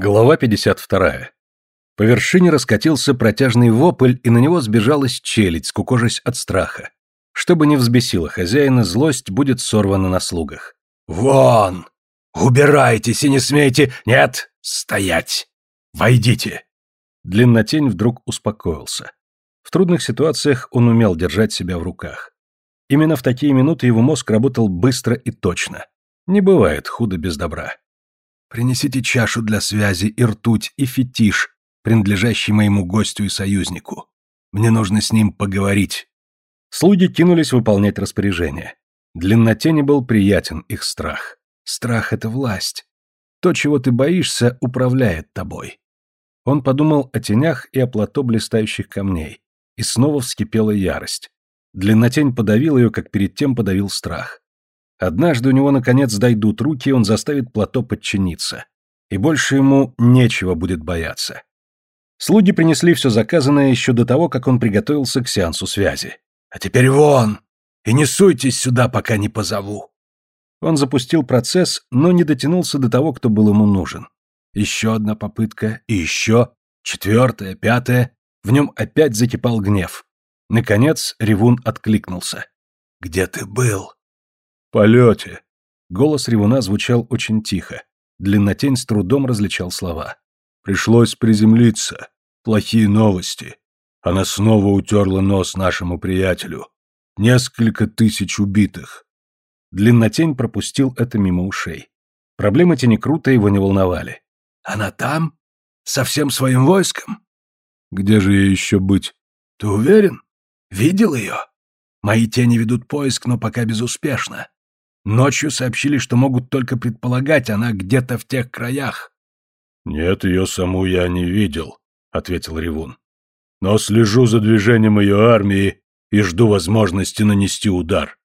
Глава 52. По вершине раскатился протяжный вопль, и на него сбежалась челядь, скукожась от страха. Чтобы не взбесило хозяина, злость будет сорвана на слугах. «Вон! Убирайтесь и не смейте! Нет! Стоять! Войдите!» Длиннотень вдруг успокоился. В трудных ситуациях он умел держать себя в руках. Именно в такие минуты его мозг работал быстро и точно. Не бывает худо без добра. Принесите чашу для связи и ртуть, и фетиш, принадлежащий моему гостю и союзнику. Мне нужно с ним поговорить». Слуги кинулись выполнять распоряжение. Длиннотени был приятен их страх. Страх — это власть. То, чего ты боишься, управляет тобой. Он подумал о тенях и о плато блистающих камней. И снова вскипела ярость. Длиннотень подавил ее, как перед тем подавил страх. Однажды у него наконец дойдут руки, и он заставит плато подчиниться. И больше ему нечего будет бояться. Слуги принесли все заказанное еще до того, как он приготовился к сеансу связи. «А теперь вон! И не суйтесь сюда, пока не позову!» Он запустил процесс, но не дотянулся до того, кто был ему нужен. Еще одна попытка, и еще, четвертая, пятая. В нем опять закипал гнев. Наконец Ревун откликнулся. «Где ты был?» Полете!» Голос ревуна звучал очень тихо. Длиннотень с трудом различал слова. «Пришлось приземлиться. Плохие новости. Она снова утерла нос нашему приятелю. Несколько тысяч убитых». Длиннотень пропустил это мимо ушей. Проблемы Тенекрута его не волновали. «Она там? Со всем своим войском?» «Где же ей еще быть?» «Ты уверен? Видел ее? Мои тени ведут поиск, но пока безуспешно. Ночью сообщили, что могут только предполагать, она где-то в тех краях. «Нет, ее саму я не видел», — ответил Ревун. «Но слежу за движением ее армии и жду возможности нанести удар.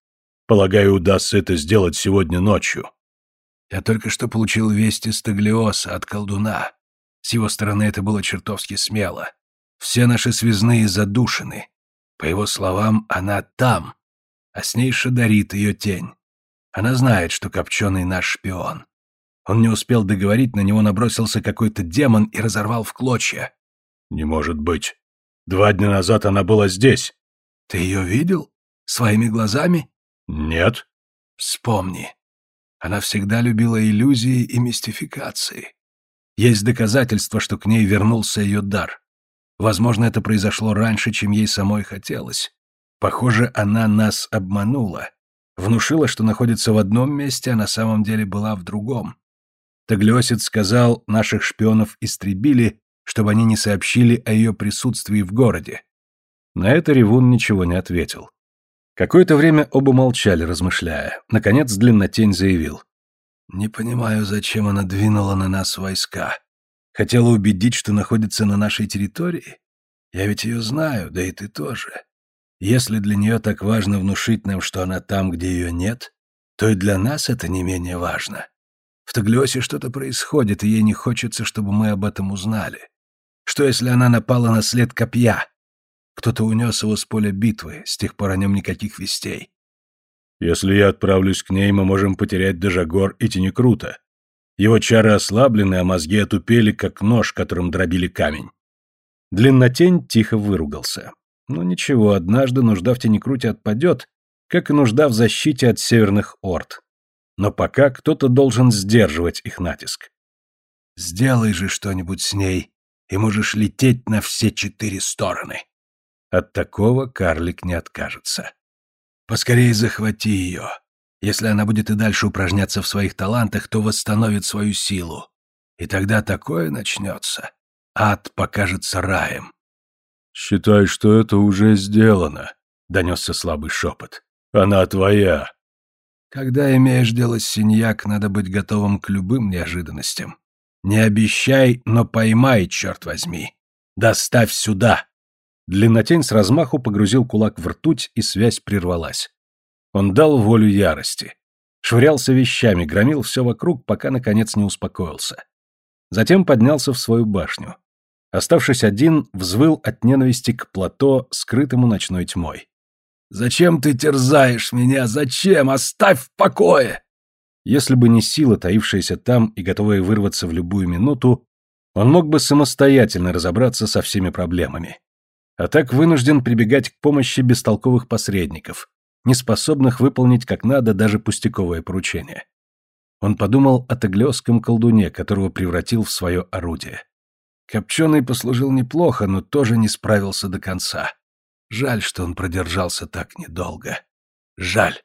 Полагаю, удастся это сделать сегодня ночью». «Я только что получил вести из Таглиоса от колдуна. С его стороны это было чертовски смело. Все наши связные задушены. По его словам, она там, а с ней шадарит ее тень. Она знает, что Копченый наш шпион. Он не успел договорить, на него набросился какой-то демон и разорвал в клочья. Не может быть. Два дня назад она была здесь. Ты ее видел? Своими глазами? Нет. Вспомни. Она всегда любила иллюзии и мистификации. Есть доказательства, что к ней вернулся ее дар. Возможно, это произошло раньше, чем ей самой хотелось. Похоже, она нас обманула. Внушила, что находится в одном месте, а на самом деле была в другом. Таглиосец сказал, наших шпионов истребили, чтобы они не сообщили о ее присутствии в городе. На это Ревун ничего не ответил. Какое-то время оба молчали, размышляя. Наконец Длиннотень заявил. «Не понимаю, зачем она двинула на нас войска. Хотела убедить, что находится на нашей территории? Я ведь ее знаю, да и ты тоже. Если для нее так важно внушить нам, что она там, где ее нет, то и для нас это не менее важно. В Таглиосе что-то происходит, и ей не хочется, чтобы мы об этом узнали. Что, если она напала на след копья? Кто-то унес его с поля битвы, с тех пор о нем никаких вестей. Если я отправлюсь к ней, мы можем потерять Дежагор и Тенекрута. Его чары ослаблены, а мозги отупели, как нож, которым дробили камень. Длиннотень тихо выругался. Но ну, ничего, однажды нужда в Тенекруте отпадет, как и нужда в защите от северных орд. Но пока кто-то должен сдерживать их натиск. «Сделай же что-нибудь с ней, и можешь лететь на все четыре стороны». От такого карлик не откажется. «Поскорее захвати ее. Если она будет и дальше упражняться в своих талантах, то восстановит свою силу. И тогда такое начнется. Ад покажется раем. «Считай, что это уже сделано», — донесся слабый шепот. «Она твоя». «Когда имеешь дело с синьяк, надо быть готовым к любым неожиданностям. Не обещай, но поймай, черт возьми. Доставь сюда!» Длиннотень с размаху погрузил кулак в ртуть, и связь прервалась. Он дал волю ярости. Швырялся вещами, громил все вокруг, пока, наконец, не успокоился. Затем поднялся в свою башню. Оставшись один, взвыл от ненависти к плато, скрытому ночной тьмой. «Зачем ты терзаешь меня? Зачем? Оставь в покое!» Если бы не сила, таившаяся там и готовая вырваться в любую минуту, Он мог бы самостоятельно разобраться со всеми проблемами. А так вынужден прибегать к помощи бестолковых посредников, не способных выполнить как надо даже пустяковое поручение. Он подумал о таглёском колдуне, которого превратил в свое орудие. Копченый послужил неплохо, но тоже не справился до конца. Жаль, что он продержался так недолго. Жаль.